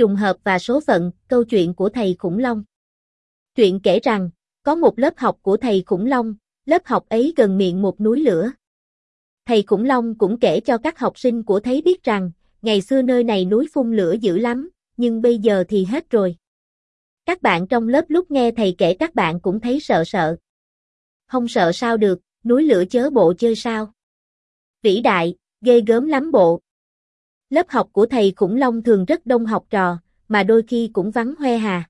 Trùng hợp và số phận, câu chuyện của thầy khủng long. Chuyện kể rằng, có một lớp học của thầy khủng long, lớp học ấy gần miệng một núi lửa. Thầy khủng long cũng kể cho các học sinh của thấy biết rằng, ngày xưa nơi này núi phun lửa dữ lắm, nhưng bây giờ thì hết rồi. Các bạn trong lớp lúc nghe thầy kể các bạn cũng thấy sợ sợ. Không sợ sao được, núi lửa chớ bộ chơi sao. Vĩ đại, ghê gớm lắm bộ. Lớp học của thầy khủng long thường rất đông học trò, mà đôi khi cũng vắng hoe hà.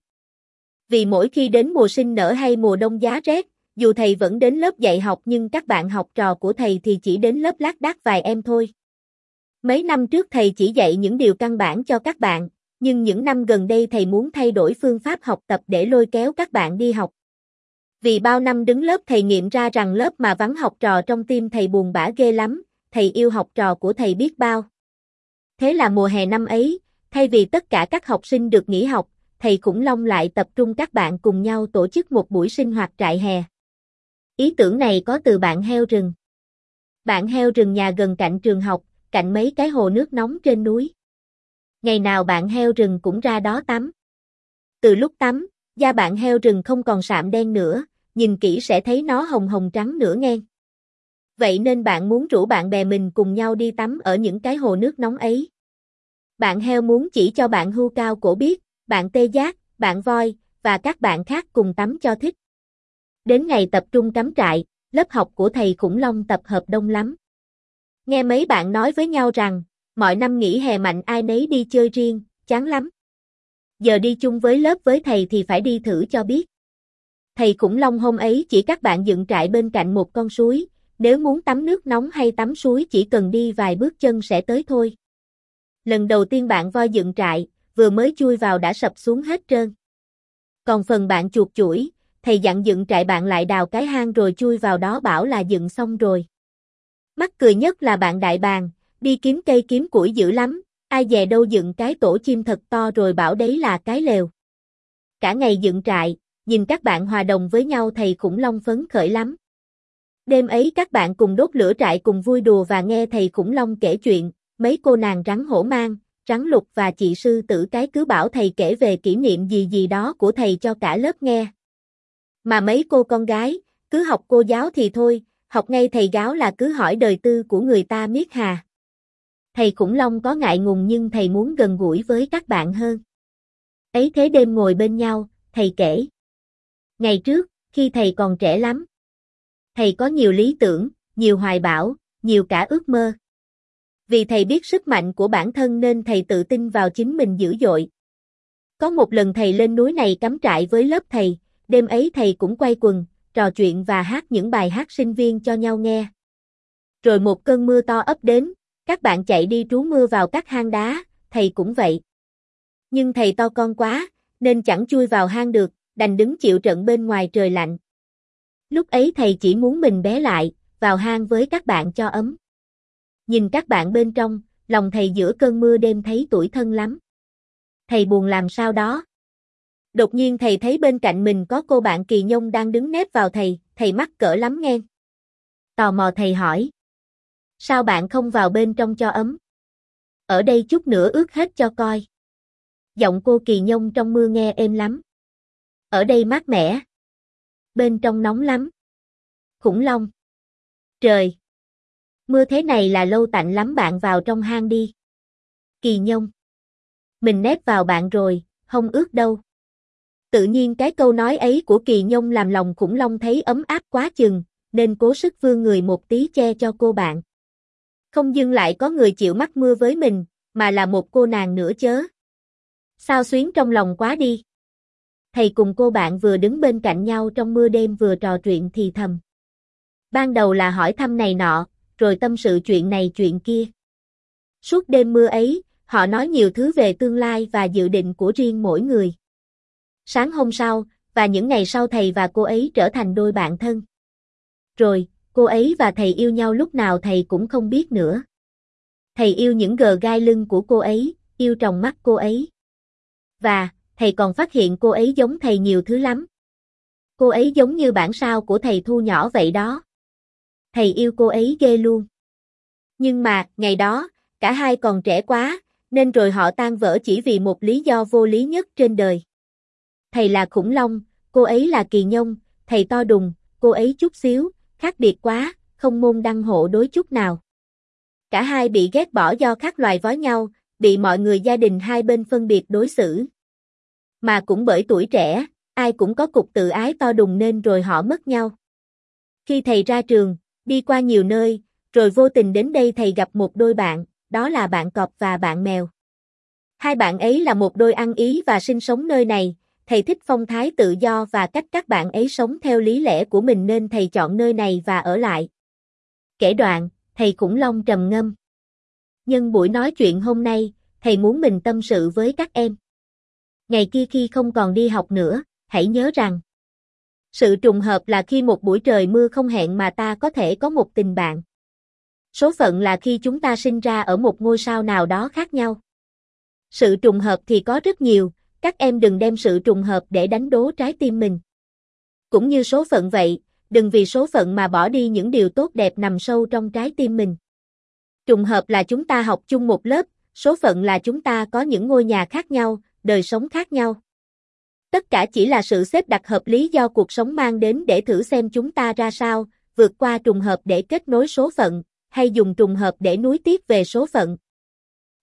Vì mỗi khi đến mùa sinh nở hay mùa đông giá rét, dù thầy vẫn đến lớp dạy học nhưng các bạn học trò của thầy thì chỉ đến lớp lác đác vài em thôi. Mấy năm trước thầy chỉ dạy những điều căn bản cho các bạn, nhưng những năm gần đây thầy muốn thay đổi phương pháp học tập để lôi kéo các bạn đi học. Vì bao năm đứng lớp thầy nghiệm ra rằng lớp mà vắng học trò trong tim thầy buồn bã ghê lắm, thầy yêu học trò của thầy biết bao. Thế là mùa hè năm ấy, thay vì tất cả các học sinh được nghỉ học, thầy khủng long lại tập trung các bạn cùng nhau tổ chức một buổi sinh hoạt trại hè. Ý tưởng này có từ bạn heo rừng. Bạn heo rừng nhà gần cạnh trường học, cạnh mấy cái hồ nước nóng trên núi. Ngày nào bạn heo rừng cũng ra đó tắm. Từ lúc tắm, da bạn heo rừng không còn sạm đen nữa, nhìn kỹ sẽ thấy nó hồng hồng trắng nửa ngang. Vậy nên bạn muốn rủ bạn bè mình cùng nhau đi tắm ở những cái hồ nước nóng ấy. Bạn heo muốn chỉ cho bạn hưu cao cổ biết, bạn tê giác, bạn voi, và các bạn khác cùng tắm cho thích. Đến ngày tập trung cắm trại, lớp học của thầy khủng long tập hợp đông lắm. Nghe mấy bạn nói với nhau rằng, mọi năm nghỉ hè mạnh ai nấy đi chơi riêng, chán lắm. Giờ đi chung với lớp với thầy thì phải đi thử cho biết. Thầy khủng long hôm ấy chỉ các bạn dựng trại bên cạnh một con suối, nếu muốn tắm nước nóng hay tắm suối chỉ cần đi vài bước chân sẽ tới thôi. Lần đầu tiên bạn voi dựng trại, vừa mới chui vào đã sập xuống hết trơn. Còn phần bạn chuột chuỗi, thầy dặn dựng trại bạn lại đào cái hang rồi chui vào đó bảo là dựng xong rồi. Mắc cười nhất là bạn đại bàng, đi kiếm cây kiếm củi dữ lắm, ai dè đâu dựng cái tổ chim thật to rồi bảo đấy là cái lều. Cả ngày dựng trại, nhìn các bạn hòa đồng với nhau thầy khủng long phấn khởi lắm. Đêm ấy các bạn cùng đốt lửa trại cùng vui đùa và nghe thầy khủng long kể chuyện, mấy cô nàng rắn hổ mang, rắn lục và chị sư tử cái cứ bảo thầy kể về kỷ niệm gì gì đó của thầy cho cả lớp nghe. Mà mấy cô con gái, cứ học cô giáo thì thôi, học ngay thầy giáo là cứ hỏi đời tư của người ta miết hà. Thầy khủng long có ngại ngùng nhưng thầy muốn gần gũi với các bạn hơn. Ấy thế đêm ngồi bên nhau, thầy kể. Ngày trước, khi thầy còn trẻ lắm, thầy có nhiều lý tưởng, nhiều hoài bão, nhiều cả ước mơ. Vì thầy biết sức mạnh của bản thân nên thầy tự tin vào chính mình dữ dội. Có một lần thầy lên núi này cắm trại với lớp thầy, đêm ấy thầy cũng quay quần, trò chuyện và hát những bài hát sinh viên cho nhau nghe. Rồi một cơn mưa to ấp đến, các bạn chạy đi trú mưa vào các hang đá, thầy cũng vậy. Nhưng thầy to con quá, nên chẳng chui vào hang được, đành đứng chịu trận bên ngoài trời lạnh. Lúc ấy thầy chỉ muốn mình bé lại, vào hang với các bạn cho ấm. Nhìn các bạn bên trong, lòng thầy giữa cơn mưa đêm thấy tuổi thân lắm. Thầy buồn làm sao đó. Đột nhiên thầy thấy bên cạnh mình có cô bạn Kỳ Nhông đang đứng nép vào thầy, thầy mắc cỡ lắm nghe. Tò mò thầy hỏi. Sao bạn không vào bên trong cho ấm? Ở đây chút nữa ướt hết cho coi. Giọng cô Kỳ Nhông trong mưa nghe êm lắm. Ở đây mát mẻ. Bên trong nóng lắm. Khủng long. Trời. Mưa thế này là lâu tạnh lắm bạn vào trong hang đi. Kỳ Nhông. Mình nép vào bạn rồi, không ướt đâu. Tự nhiên cái câu nói ấy của Kỳ Nhông làm lòng khủng long thấy ấm áp quá chừng, nên cố sức vươn người một tí che cho cô bạn. Không dưng lại có người chịu mắc mưa với mình, mà là một cô nàng nữa chớ. Sao xuyến trong lòng quá đi. Thầy cùng cô bạn vừa đứng bên cạnh nhau trong mưa đêm vừa trò chuyện thì thầm. Ban đầu là hỏi thăm này nọ, rồi tâm sự chuyện này chuyện kia. Suốt đêm mưa ấy, họ nói nhiều thứ về tương lai và dự định của riêng mỗi người. Sáng hôm sau, và những ngày sau thầy và cô ấy trở thành đôi bạn thân. Rồi, cô ấy và thầy yêu nhau lúc nào thầy cũng không biết nữa. Thầy yêu những gờ gai lưng của cô ấy, yêu tròng mắt cô ấy. Và, thầy còn phát hiện cô ấy giống thầy nhiều thứ lắm. Cô ấy giống như bản sao của thầy thu nhỏ vậy đó. Thầy yêu cô ấy ghê luôn. Nhưng mà, ngày đó, cả hai còn trẻ quá, nên rồi họ tan vỡ chỉ vì một lý do vô lý nhất trên đời. Thầy là khủng long, cô ấy là kỳ nhông, thầy to đùng, cô ấy chút xíu, khác biệt quá, không môn đăng hộ đối chút nào. Cả hai bị ghét bỏ do khác loài với nhau, bị mọi người gia đình hai bên phân biệt đối xử. Mà cũng bởi tuổi trẻ, ai cũng có cục tự ái to đùng nên rồi họ mất nhau. Khi thầy ra trường, đi qua nhiều nơi, rồi vô tình đến đây thầy gặp một đôi bạn, đó là bạn cọp và bạn mèo. Hai bạn ấy là một đôi ăn ý và sinh sống nơi này, thầy thích phong thái tự do và cách các bạn ấy sống theo lý lẽ của mình nên thầy chọn nơi này và ở lại. Kể đoạn, thầy khủng long trầm ngâm. Nhân buổi nói chuyện hôm nay, thầy muốn mình tâm sự với các em. Ngày kia khi không còn đi học nữa, hãy nhớ rằng sự trùng hợp là khi một buổi trời mưa không hẹn mà ta có thể có một tình bạn. Số phận là khi chúng ta sinh ra ở một ngôi sao nào đó khác nhau. Sự trùng hợp thì có rất nhiều, các em đừng đem sự trùng hợp để đánh đố trái tim mình. Cũng như số phận vậy, đừng vì số phận mà bỏ đi những điều tốt đẹp nằm sâu trong trái tim mình. Trùng hợp là chúng ta học chung một lớp, số phận là chúng ta có những ngôi nhà khác nhau, đời sống khác nhau. Tất cả chỉ là sự xếp đặt hợp lý do cuộc sống mang đến để thử xem chúng ta ra sao, vượt qua trùng hợp để kết nối số phận, hay dùng trùng hợp để nuối tiếc về số phận.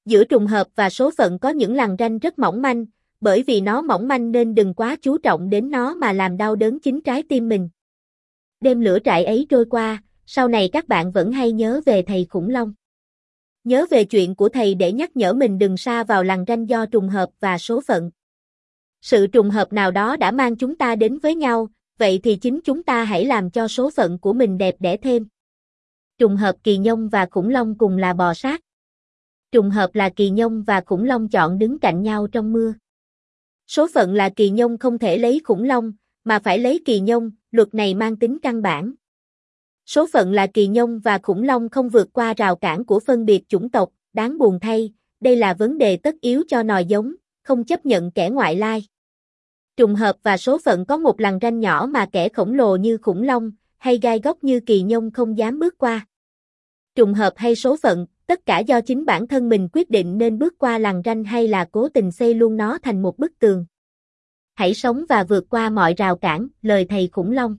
Giữa trùng hợp và số phận có những lằn ranh rất mỏng manh, bởi vì nó mỏng manh nên đừng quá chú trọng đến nó mà làm đau đớn chính trái tim mình. Đêm lửa trại ấy trôi qua, sau này các bạn vẫn hay nhớ về thầy khủng long. Nhớ về chuyện của thầy để nhắc nhở mình đừng xa vào lằn ranh do trùng hợp và số phận. Sự trùng hợp nào đó đã mang chúng ta đến với nhau, vậy thì chính chúng ta hãy làm cho số phận của mình đẹp đẽ thêm. Trùng hợp kỳ nhông và khủng long cùng là bò sát. Trùng hợp là kỳ nhông và khủng long chọn đứng cạnh nhau trong mưa. Số phận là kỳ nhông không thể lấy khủng long, mà phải lấy kỳ nhông, luật này mang tính căn bản. Số phận là kỳ nhông và khủng long không vượt qua rào cản của phân biệt chủng tộc, đáng buồn thay, đây là vấn đề tất yếu cho nòi giống, không chấp nhận kẻ ngoại lai. Trùng hợp và số phận có một lằn ranh nhỏ mà kẻ khổng lồ như khủng long, hay gai góc như kỳ nhông không dám bước qua. Trùng hợp hay số phận, tất cả do chính bản thân mình quyết định nên bước qua lằn ranh hay là cố tình xây luôn nó thành một bức tường. Hãy sống và vượt qua mọi rào cản, lời thầy khủng long.